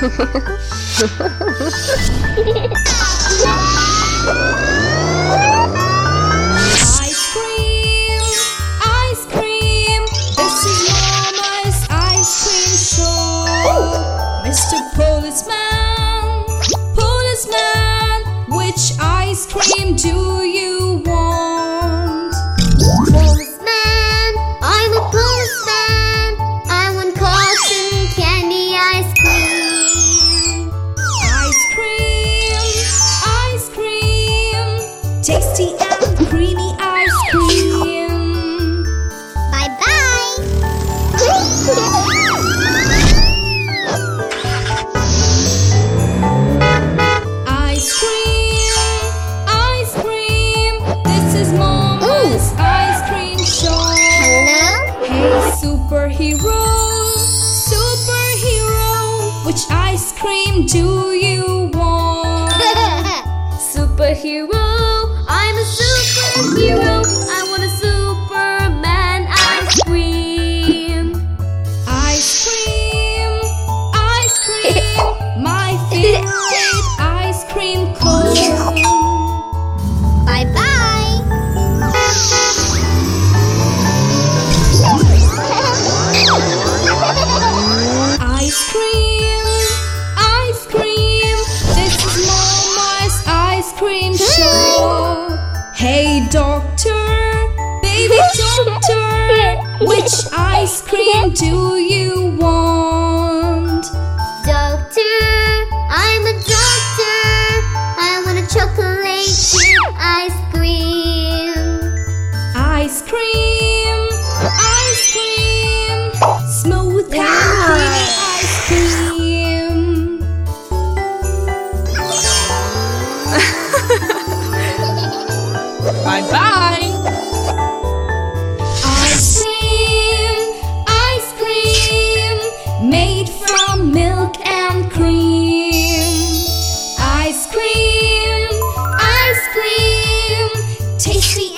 Ice cream, ice cream. This is Mama's ice cream shop. Mr. Policeman, policeman, which ice cream do you want? Tasty and creamy ice cream. Bye bye. Ice cream, ice cream. This is Mama's ice cream shop. Hello? Hey, superhero, superhero, which ice cream do you want? Doctor, which ice cream do you want? Milk and cream. Ice cream, ice cream, tasty